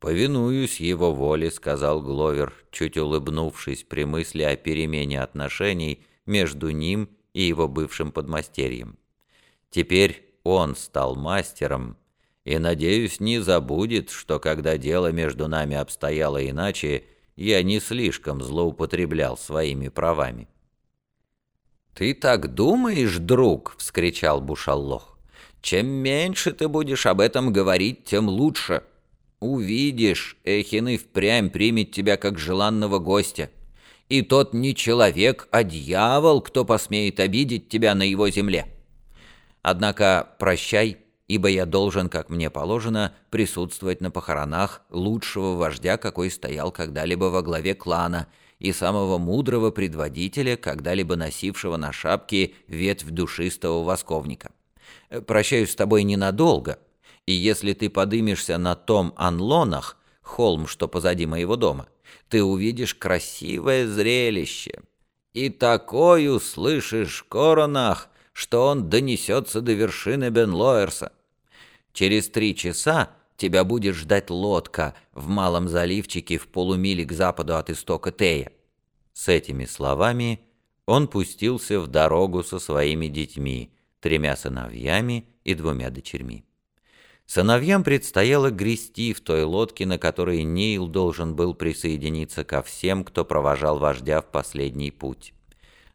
«Повинуюсь его воле», — сказал Гловер, чуть улыбнувшись при мысли о перемене отношений между ним и его бывшим подмастерьем. Теперь он стал мастером, и, надеюсь, не забудет, что когда дело между нами обстояло иначе, я не слишком злоупотреблял своими правами. «Ты так думаешь, друг?» — вскричал Бушаллох. «Чем меньше ты будешь об этом говорить, тем лучше». Увидишь, Эхин и впрямь примет тебя как желанного гостя. И тот не человек, а дьявол, кто посмеет обидеть тебя на его земле. Однако прощай, ибо я должен, как мне положено, присутствовать на похоронах лучшего вождя, какой стоял когда-либо во главе клана, и самого мудрого предводителя, когда-либо носившего на шапке ветвь душистого восковника. Прощаюсь с тобой ненадолго, и если ты подымешься на том Анлонах, холм, что позади моего дома, ты увидишь красивое зрелище. И такой услышишь коронах, что он донесется до вершины Бенлоерса. Через три часа тебя будет ждать лодка в малом заливчике в полумиле к западу от истока Тея. С этими словами он пустился в дорогу со своими детьми, тремя сыновьями и двумя дочерьми. Сыновьям предстояло грести в той лодке, на которой Нил должен был присоединиться ко всем, кто провожал вождя в последний путь.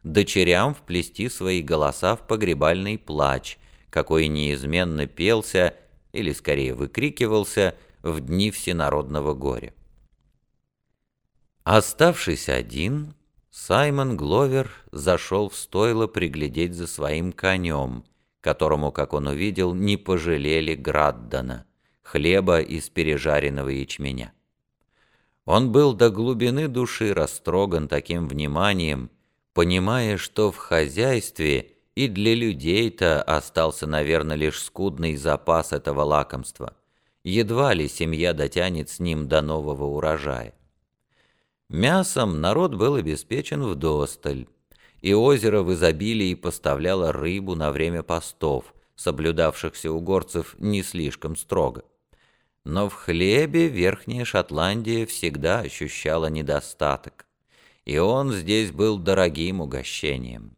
Дочерям вплести свои голоса в погребальный плач, какой неизменно пелся, или скорее выкрикивался, в дни всенародного горя. Оставшись один, Саймон Гловер зашел в стойло приглядеть за своим конем — которому, как он увидел, не пожалели Граддана, хлеба из пережаренного ячменя. Он был до глубины души растроган таким вниманием, понимая, что в хозяйстве и для людей-то остался, наверное, лишь скудный запас этого лакомства. Едва ли семья дотянет с ним до нового урожая. Мясом народ был обеспечен вдосталь, и озеро в изобилии поставляло рыбу на время постов, соблюдавшихся у горцев не слишком строго. Но в хлебе Верхняя Шотландия всегда ощущала недостаток, и он здесь был дорогим угощением.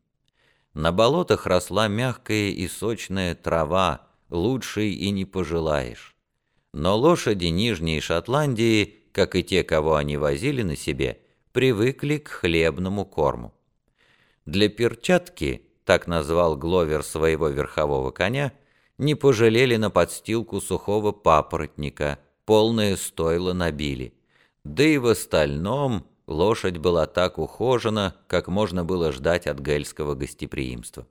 На болотах росла мягкая и сочная трава, лучшей и не пожелаешь. Но лошади Нижней Шотландии, как и те, кого они возили на себе, привыкли к хлебному корму. Для перчатки, так назвал Гловер своего верхового коня, не пожалели на подстилку сухого папоротника, полное стойло набили. Да и в остальном лошадь была так ухожена, как можно было ждать от гельского гостеприимства.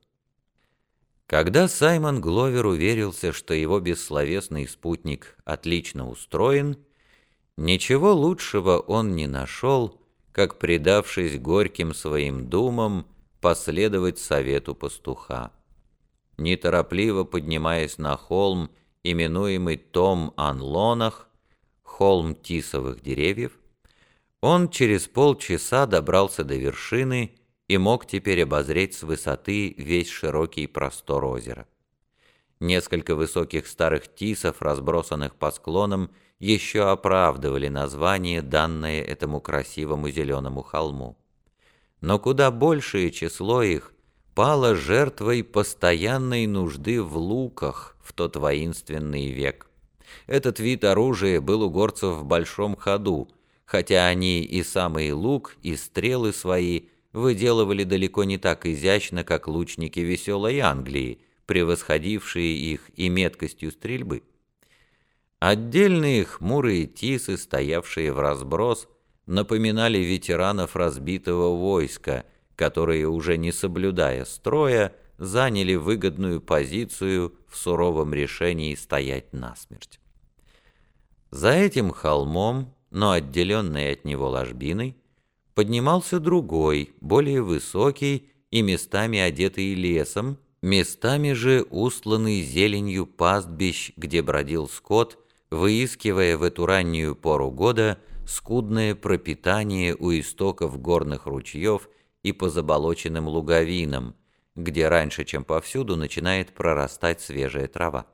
Когда Саймон Гловер уверился, что его бессловесный спутник отлично устроен, ничего лучшего он не нашел, как, предавшись горьким своим думам, последовать совету пастуха. Неторопливо поднимаясь на холм, именуемый Том Анлонах, холм тисовых деревьев, он через полчаса добрался до вершины и мог теперь обозреть с высоты весь широкий простор озера. Несколько высоких старых тисов, разбросанных по склонам, еще оправдывали название, данное этому красивому зеленому холму но куда большее число их пало жертвой постоянной нужды в луках в тот воинственный век. Этот вид оружия был у горцев в большом ходу, хотя они и самый лук, и стрелы свои выделывали далеко не так изящно, как лучники веселой Англии, превосходившие их и меткостью стрельбы. Отдельные хмурые тисы, стоявшие в разброс, напоминали ветеранов разбитого войска, которые, уже не соблюдая строя, заняли выгодную позицию в суровом решении стоять насмерть. За этим холмом, но отделенный от него ложбиной, поднимался другой, более высокий и местами одетый лесом, местами же устланный зеленью пастбищ, где бродил скот, выискивая в эту раннюю пору года скудное пропитание у истоков горных ручьев и по заболоченным луговинам, где раньше, чем повсюду, начинает прорастать свежая трава.